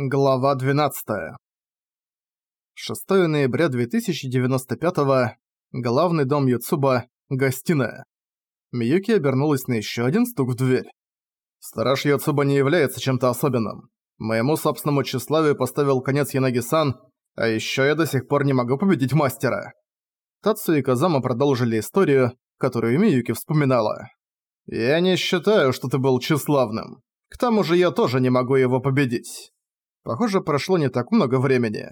Глава 12. 6 ноября 2095 Главный дом Юцуба. Гостиная. Миюки обернулась на ещё один стук в дверь. Сторож Юцуба не является чем-то особенным. Моему собственному тщеславию поставил конец Янаги-сан, а ещё я до сих пор не могу победить мастера. Тацу и Казама продолжили историю, которую Миюки вспоминала. «Я не считаю, что ты был тщеславным. К тому же я тоже не могу его победить». Похоже, прошло не так много времени.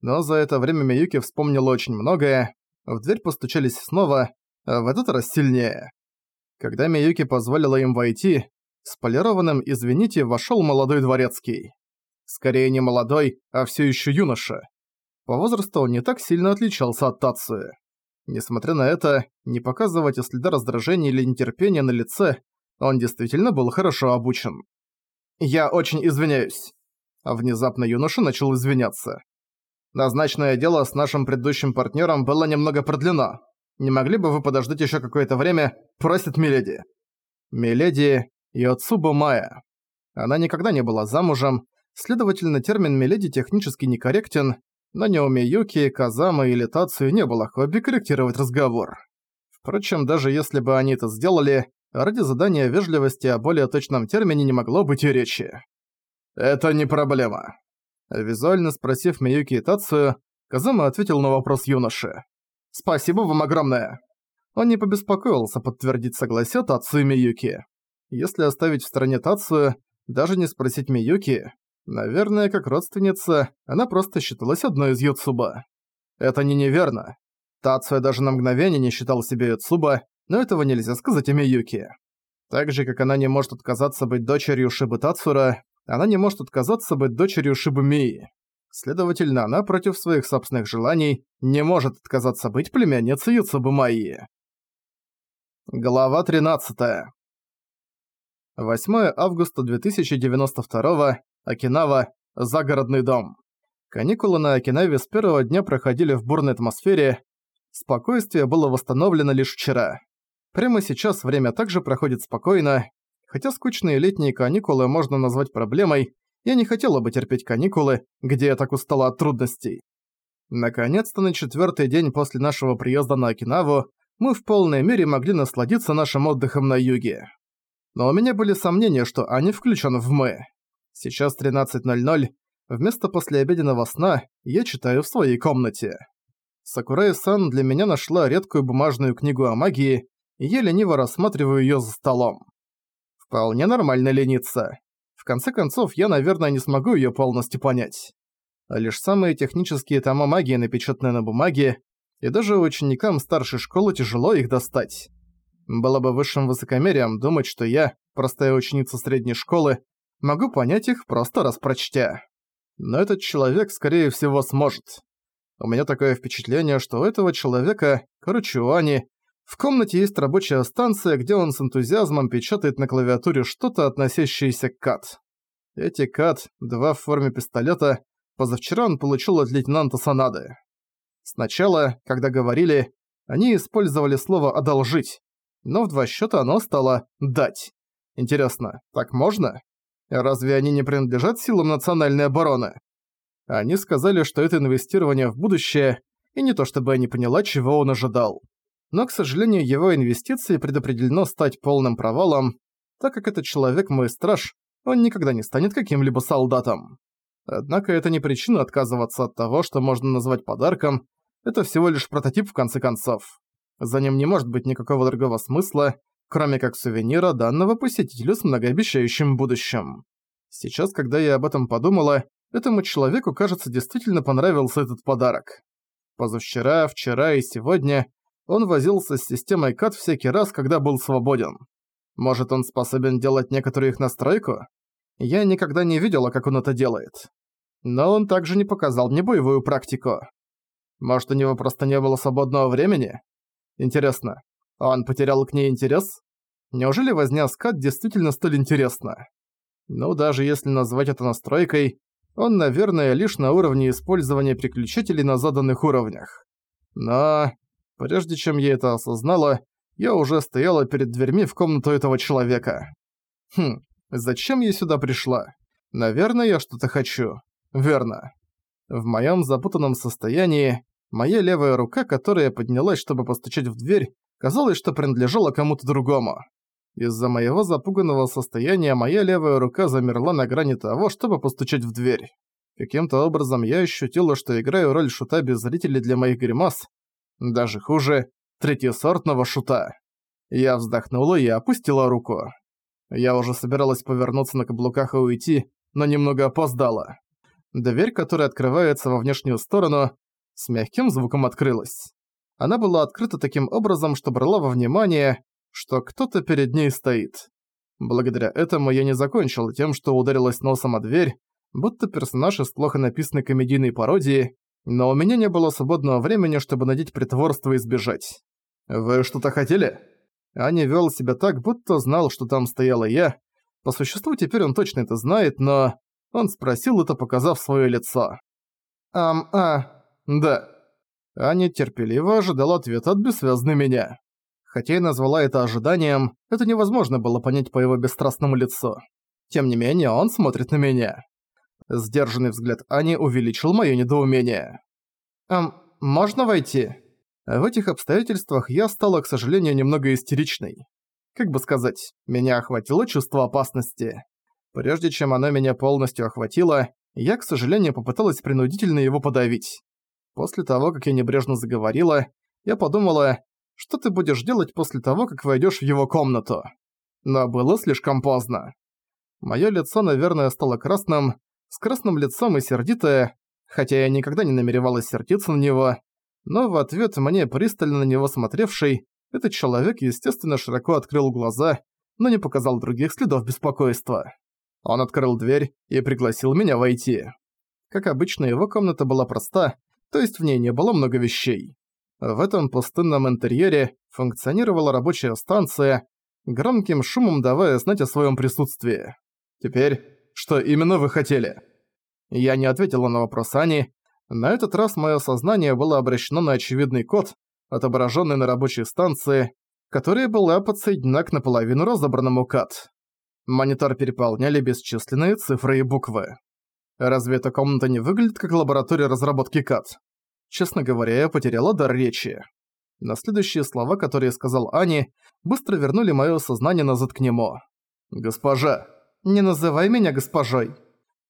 Но за это время Миюки вспомнила очень многое. В дверь постучались снова, а в этот раз сильнее. Когда Миюки позволила им войти, с полированным «извините» вошёл молодой дворецкий. Скорее не молодой, а всё ещё юноша. По возрасту он не так сильно отличался от Тацуи. Несмотря на это, не показывать и следа раздражения или нетерпения на лице, он действительно был хорошо обучен. «Я очень извиняюсь», внезапно юноша начал извиняться. «Назначенное дело с нашим предыдущим партнером было немного продлено. Не могли бы вы подождать еще какое-то время? Просит Миледи». Миледи Йоцубо Майя. Она никогда не была замужем, следовательно, термин «миледи» технически некорректен, но не у Миюки, Казама или Тацию не было хобби корректировать разговор. Впрочем, даже если бы они это сделали, ради задания вежливости о более точном термине не могло быть и речи. «Это не проблема». Визуально спросив Миюки и Тацию, Казама ответил на вопрос юноши. «Спасибо вам огромное». Он не побеспокоился подтвердить согласие Тацию Миюки. Если оставить в стороне Тацию, даже не спросить Миюки, наверное, как родственница, она просто считалась одной из Юцуба. Это не неверно. Тацуя даже на мгновение не считал себя Юцуба, но этого нельзя сказать о Миюки. Так же, как она не может отказаться быть дочерью Шибы Тацура, она не может отказаться быть дочерью Шибумии. Следовательно, она против своих собственных желаний не может отказаться быть племянницей Юцубы Майи. Глава 13. 8 августа 2092 Окинава. Загородный дом. Каникулы на Окинаве с первого дня проходили в бурной атмосфере. Спокойствие было восстановлено лишь вчера. Прямо сейчас время также проходит спокойно, Хотя скучные летние каникулы можно назвать проблемой, я не хотела бы терпеть каникулы, где я так устала от трудностей. Наконец-то на четвертый день после нашего приезда на Окинаву мы в полной мере могли насладиться нашим отдыхом на юге. Но у меня были сомнения, что Ани включен в «мы». Сейчас 13.00, вместо послеобеденного сна я читаю в своей комнате. Сакурай-сан для меня нашла редкую бумажную книгу о магии, и я лениво рассматриваю её за столом. Вполне нормально лениться. В конце концов, я, наверное, не смогу её полностью понять. Лишь самые технические тома магии, напечатанные на бумаге, и даже ученикам старшей школы тяжело их достать. Было бы высшим высокомерием думать, что я, простая ученица средней школы, могу понять их, просто распрочтя. Но этот человек, скорее всего, сможет. У меня такое впечатление, что у этого человека, короче, у Ани, в комнате есть рабочая станция, где он с энтузиазмом печатает на клавиатуре что-то, относящееся к КАТ. Эти КАТ, два в форме пистолета, позавчера он получил от лейтенанта Санады. Сначала, когда говорили, они использовали слово «одолжить», но в два счета оно стало «дать». Интересно, так можно? Разве они не принадлежат силам национальной обороны? Они сказали, что это инвестирование в будущее, и не то чтобы я не поняла, чего он ожидал но, к сожалению, его инвестиции предопределено стать полным провалом, так как этот человек мой страж, он никогда не станет каким-либо солдатом. Однако это не причина отказываться от того, что можно назвать подарком, это всего лишь прототип в конце концов. За ним не может быть никакого другого смысла, кроме как сувенира данного посетителю с многообещающим будущим. Сейчас, когда я об этом подумала, этому человеку, кажется, действительно понравился этот подарок. Позавчера, вчера и сегодня он возился с системой КАТ всякий раз, когда был свободен. Может, он способен делать некоторую их настройку? Я никогда не видела, как он это делает. Но он также не показал мне боевую практику. Может, у него просто не было свободного времени? Интересно, он потерял к ней интерес? Неужели возня с КАТ действительно столь интересна? Ну, даже если назвать это настройкой, он, наверное, лишь на уровне использования переключателей на заданных уровнях. Но Прежде чем я это осознала, я уже стояла перед дверьми в комнату этого человека. Хм, зачем я сюда пришла? Наверное, я что-то хочу. Верно. В моем запутанном состоянии моя левая рука, которая поднялась, чтобы постучать в дверь, казалось, что принадлежала кому-то другому. Из-за моего запуганного состояния моя левая рука замерла на грани того, чтобы постучать в дверь. Каким-то образом я ощутила, что играю роль шута без зрителей для моих гримас. Даже хуже, третьесортного шута. Я вздохнула и опустила руку. Я уже собиралась повернуться на каблуках и уйти, но немного опоздала. Дверь, которая открывается во внешнюю сторону, с мягким звуком открылась. Она была открыта таким образом, что брала во внимание, что кто-то перед ней стоит. Благодаря этому я не закончил тем, что ударилась носом о дверь, будто персонаж из плохо написанной комедийной пародии, но у меня не было свободного времени, чтобы надеть притворство и сбежать. «Вы что-то хотели?» Аня вел себя так, будто знал, что там стояла я. По существу теперь он точно это знает, но... Он спросил это, показав свое лицо. «Ам, а...» «Да». Аня терпеливо ожидала ответа от бессвязной меня. Хотя и назвала это ожиданием, это невозможно было понять по его бесстрастному лицу. Тем не менее, он смотрит на меня. Сдержанный взгляд Ани увеличил моё недоумение. «Эм, можно войти?» В этих обстоятельствах я стала, к сожалению, немного истеричной. Как бы сказать, меня охватило чувство опасности. Прежде чем оно меня полностью охватило, я, к сожалению, попыталась принудительно его подавить. После того, как я небрежно заговорила, я подумала, что ты будешь делать после того, как войдёшь в его комнату. Но было слишком поздно. Моё лицо, наверное, стало красным, с красным лицом и сердитое, хотя я никогда не намеревалась сердиться на него, но в ответ мне, пристально на него смотревший, этот человек, естественно, широко открыл глаза, но не показал других следов беспокойства. Он открыл дверь и пригласил меня войти. Как обычно, его комната была проста, то есть в ней не было много вещей. В этом пустынном интерьере функционировала рабочая станция, громким шумом давая знать о своем присутствии. Теперь, что именно вы хотели? Я не ответила на вопрос Ани, на этот раз мое сознание было обращено на очевидный код, отображенный на рабочей станции, которая была подсоединена к наполовину разобранному КАТ. Монитор переполняли бесчисленные цифры и буквы. Разве эта комната не выглядит как лаборатория разработки КАТ? Честно говоря, я потеряла дар речи. На следующие слова, которые сказал Ани, быстро вернули моё сознание назад к нему. «Госпожа!» «Не называй меня госпожой!»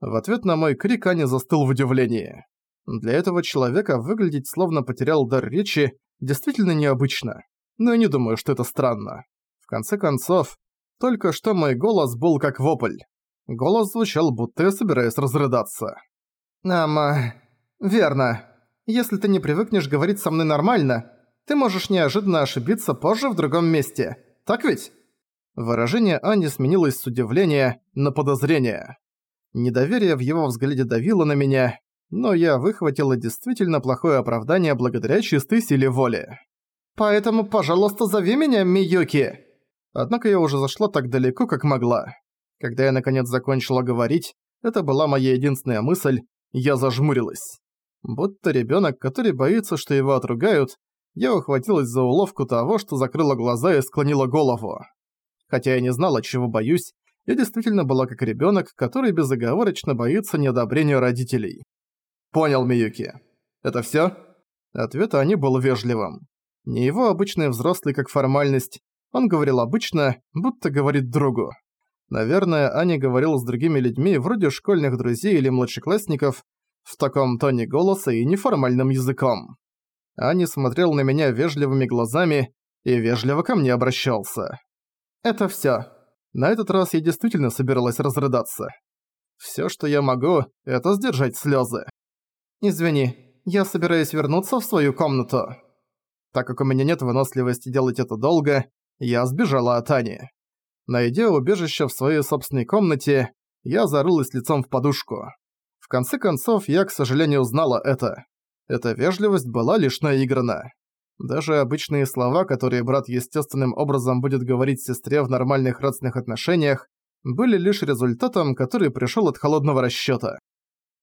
В ответ на мой крик Ани застыл в удивлении. Для этого человека выглядеть словно потерял дар речи действительно необычно. Но я не думаю, что это странно. В конце концов, только что мой голос был как вопль. Голос звучал, будто я собираюсь разрыдаться. «Ама... верно. Если ты не привыкнешь говорить со мной нормально, ты можешь неожиданно ошибиться позже в другом месте. Так ведь?» Выражение Ани сменилось с удивления на подозрение. Недоверие в его взгляде давило на меня, но я выхватила действительно плохое оправдание благодаря чистой силе воли. «Поэтому, пожалуйста, зови меня Миюки!» Однако я уже зашла так далеко, как могла. Когда я наконец закончила говорить, это была моя единственная мысль, я зажмурилась. Будто ребёнок, который боится, что его отругают, я ухватилась за уловку того, что закрыла глаза и склонила голову. Хотя я не знала, чего боюсь, я действительно была как ребёнок, который безоговорочно боится неодобрения родителей. «Понял, Миюки. Это всё?» Ответ Ани был вежливым. Не его обычный взрослый как формальность, он говорил обычно, будто говорит другу. Наверное, Аня говорил с другими людьми, вроде школьных друзей или младшеклассников, в таком тоне голоса и неформальным языком. Аня смотрел на меня вежливыми глазами и вежливо ко мне обращался. «Это всё. На этот раз я действительно собиралась разрыдаться. Всё, что я могу, это сдержать слёзы. «Извини, я собираюсь вернуться в свою комнату». Так как у меня нет выносливости делать это долго, я сбежала от Ани. Найдя убежище в своей собственной комнате, я зарылась лицом в подушку. В конце концов, я, к сожалению, узнала это. Эта вежливость была лишь наиграна. Даже обычные слова, которые брат естественным образом будет говорить сестре в нормальных родственных отношениях, были лишь результатом, который пришел от холодного расчета.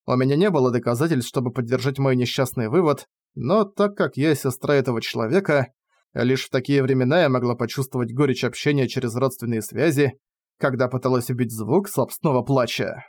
У меня не было доказательств, чтобы поддержать мой несчастный вывод, но так как я сестра этого человека, лишь в такие времена я могла почувствовать горечь общения через родственные связи, когда пыталась убить звук собственного плача.